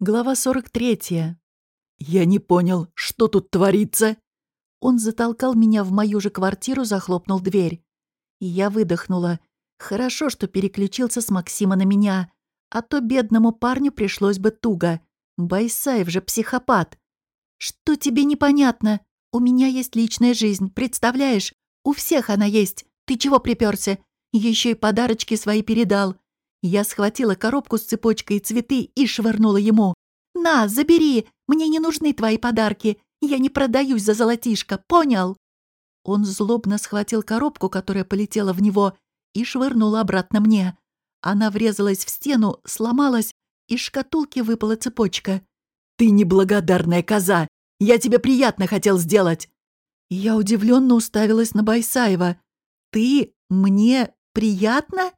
Глава 43. «Я не понял, что тут творится?» Он затолкал меня в мою же квартиру, захлопнул дверь. И я выдохнула. Хорошо, что переключился с Максима на меня. А то бедному парню пришлось бы туго. Байсаев же психопат. «Что тебе непонятно? У меня есть личная жизнь, представляешь? У всех она есть. Ты чего приперся? Еще и подарочки свои передал. Я схватила коробку с цепочкой и цветы и швырнула ему. «На, забери! Мне не нужны твои подарки! Я не продаюсь за золотишко, понял?» Он злобно схватил коробку, которая полетела в него, и швырнул обратно мне. Она врезалась в стену, сломалась, из шкатулки выпала цепочка. «Ты неблагодарная коза! Я тебе приятно хотел сделать!» Я удивленно уставилась на Байсаева. «Ты мне приятно?»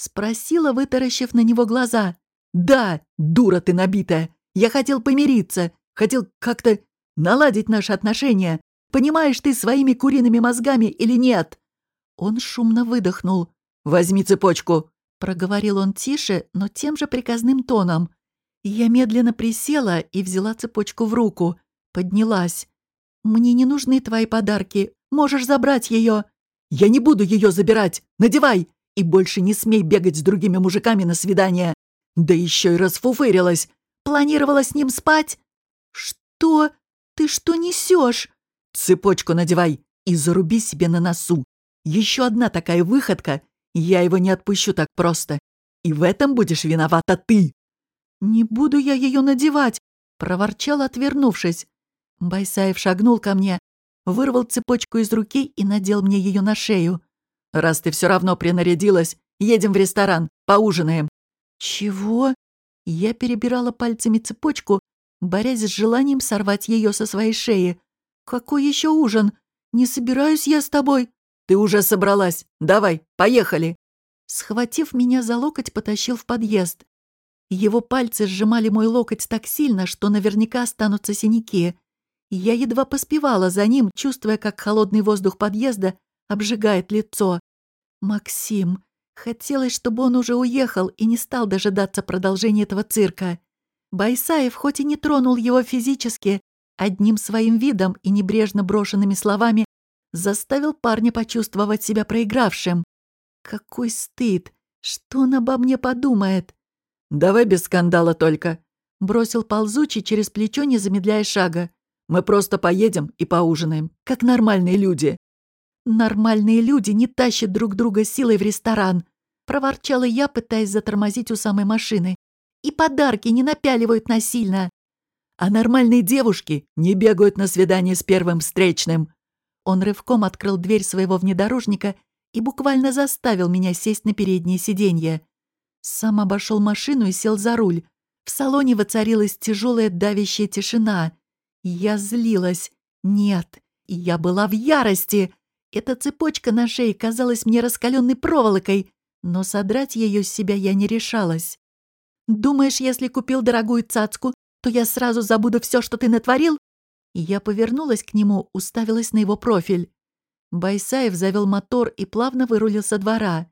Спросила, вытаращив на него глаза. «Да, дура ты набитая. Я хотел помириться. Хотел как-то наладить наши отношения. Понимаешь ты своими куриными мозгами или нет?» Он шумно выдохнул. «Возьми цепочку», — проговорил он тише, но тем же приказным тоном. Я медленно присела и взяла цепочку в руку. Поднялась. «Мне не нужны твои подарки. Можешь забрать ее». «Я не буду ее забирать. Надевай!» И больше не смей бегать с другими мужиками на свидание. Да еще и расфуфырилась. Планировала с ним спать? Что? Ты что несешь? Цепочку надевай и заруби себе на носу. Еще одна такая выходка, я его не отпущу так просто. И в этом будешь виновата ты. Не буду я ее надевать, проворчал, отвернувшись. Байсаев шагнул ко мне, вырвал цепочку из руки и надел мне ее на шею. «Раз ты все равно принарядилась, едем в ресторан, поужинаем». «Чего?» Я перебирала пальцами цепочку, борясь с желанием сорвать ее со своей шеи. «Какой еще ужин? Не собираюсь я с тобой». «Ты уже собралась. Давай, поехали». Схватив меня за локоть, потащил в подъезд. Его пальцы сжимали мой локоть так сильно, что наверняка останутся синяки. Я едва поспевала за ним, чувствуя, как холодный воздух подъезда обжигает лицо. Максим. Хотелось, чтобы он уже уехал и не стал дожидаться продолжения этого цирка. Байсаев хоть и не тронул его физически, одним своим видом и небрежно брошенными словами заставил парня почувствовать себя проигравшим. Какой стыд! Что он обо мне подумает? «Давай без скандала только», — бросил ползучий через плечо, не замедляя шага. «Мы просто поедем и поужинаем, как нормальные люди». «Нормальные люди не тащат друг друга силой в ресторан», — проворчала я, пытаясь затормозить у самой машины. «И подарки не напяливают насильно». «А нормальные девушки не бегают на свидание с первым встречным». Он рывком открыл дверь своего внедорожника и буквально заставил меня сесть на переднее сиденье. Сам обошел машину и сел за руль. В салоне воцарилась тяжелая давящая тишина. Я злилась. Нет, я была в ярости. Эта цепочка на шее казалась мне раскаленной проволокой, но содрать ее с себя я не решалась. «Думаешь, если купил дорогую цацку, то я сразу забуду все, что ты натворил?» Я повернулась к нему, уставилась на его профиль. Байсаев завел мотор и плавно вырулил со двора.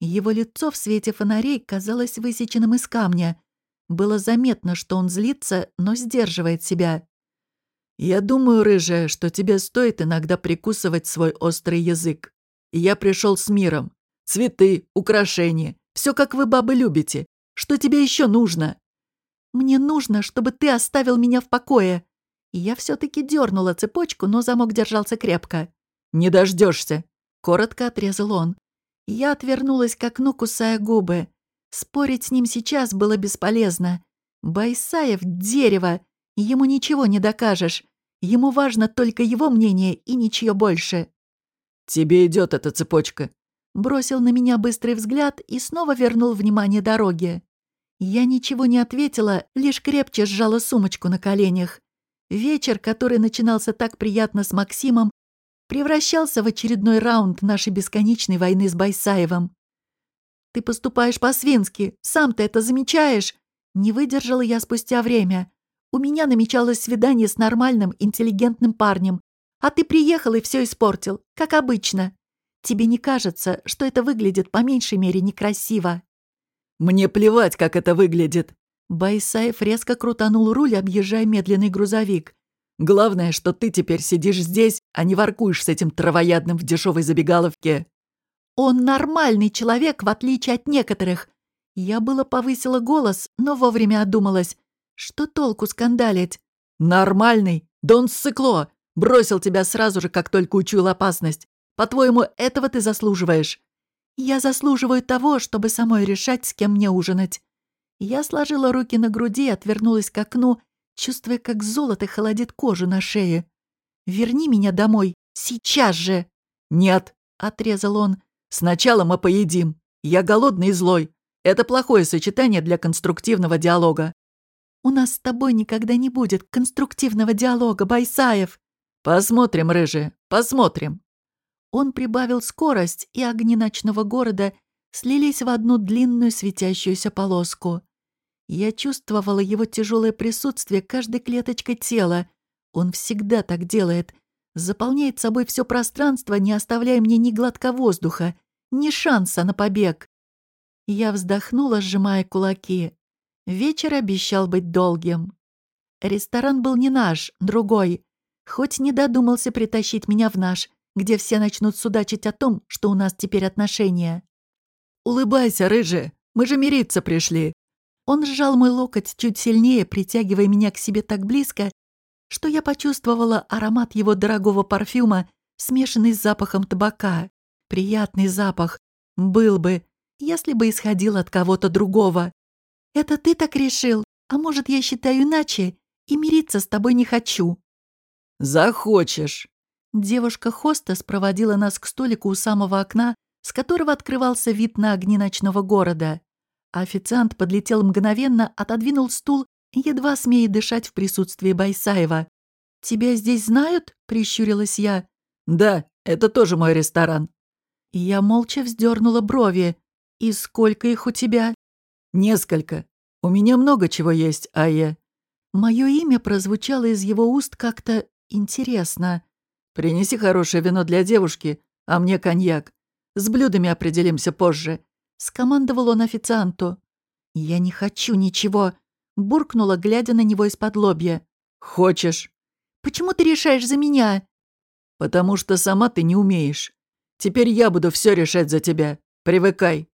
Его лицо в свете фонарей казалось высеченным из камня. Было заметно, что он злится, но сдерживает себя. «Я думаю, рыжая, что тебе стоит иногда прикусывать свой острый язык. Я пришел с миром. Цветы, украшения. Все, как вы, бабы, любите. Что тебе еще нужно?» «Мне нужно, чтобы ты оставил меня в покое». Я все-таки дернула цепочку, но замок держался крепко. «Не дождешься», — коротко отрезал он. Я отвернулась к окну, кусая губы. Спорить с ним сейчас было бесполезно. Байсаев — дерево, Ему ничего не докажешь. Ему важно только его мнение и ничье больше. «Тебе идет эта цепочка», бросил на меня быстрый взгляд и снова вернул внимание дороге. Я ничего не ответила, лишь крепче сжала сумочку на коленях. Вечер, который начинался так приятно с Максимом, превращался в очередной раунд нашей бесконечной войны с Байсаевым. «Ты поступаешь по-свински, сам ты это замечаешь?» Не выдержала я спустя время. У меня намечалось свидание с нормальным, интеллигентным парнем. А ты приехал и все испортил, как обычно. Тебе не кажется, что это выглядит по меньшей мере некрасиво?» «Мне плевать, как это выглядит», Байсаев резко крутанул руль, объезжая медленный грузовик. «Главное, что ты теперь сидишь здесь, а не воркуешь с этим травоядным в дешевой забегаловке». «Он нормальный человек, в отличие от некоторых». Я было повысила голос, но вовремя одумалась. Что толку скандалить? «Нормальный? Да он ссыкло! Бросил тебя сразу же, как только учуял опасность. По-твоему, этого ты заслуживаешь?» «Я заслуживаю того, чтобы самой решать, с кем мне ужинать». Я сложила руки на груди и отвернулась к окну, чувствуя, как золото холодит кожу на шее. «Верни меня домой. Сейчас же!» «Нет», — отрезал он. «Сначала мы поедим. Я голодный и злой. Это плохое сочетание для конструктивного диалога». «У нас с тобой никогда не будет конструктивного диалога, Байсаев!» «Посмотрим, рыжие, посмотрим!» Он прибавил скорость, и огни ночного города слились в одну длинную светящуюся полоску. Я чувствовала его тяжелое присутствие каждой клеточкой тела. Он всегда так делает. Заполняет собой все пространство, не оставляя мне ни глотка воздуха, ни шанса на побег. Я вздохнула, сжимая кулаки. Вечер обещал быть долгим. Ресторан был не наш, другой. Хоть не додумался притащить меня в наш, где все начнут судачить о том, что у нас теперь отношения. «Улыбайся, рыжая, мы же мириться пришли». Он сжал мой локоть чуть сильнее, притягивая меня к себе так близко, что я почувствовала аромат его дорогого парфюма, смешанный с запахом табака. Приятный запах. Был бы, если бы исходил от кого-то другого. «Это ты так решил? А может, я считаю иначе и мириться с тобой не хочу?» «Захочешь». Девушка-хостес проводила нас к столику у самого окна, с которого открывался вид на огни ночного города. официант подлетел мгновенно, отодвинул стул, едва смея дышать в присутствии Байсаева. «Тебя здесь знают?» — прищурилась я. «Да, это тоже мой ресторан». Я молча вздернула брови. «И сколько их у тебя?» «Несколько. У меня много чего есть, а я...» Мое имя прозвучало из его уст как-то интересно. «Принеси хорошее вино для девушки, а мне коньяк. С блюдами определимся позже», — скомандовал он официанту. «Я не хочу ничего», — буркнула, глядя на него из-под лобья. «Хочешь?» «Почему ты решаешь за меня?» «Потому что сама ты не умеешь. Теперь я буду все решать за тебя. Привыкай».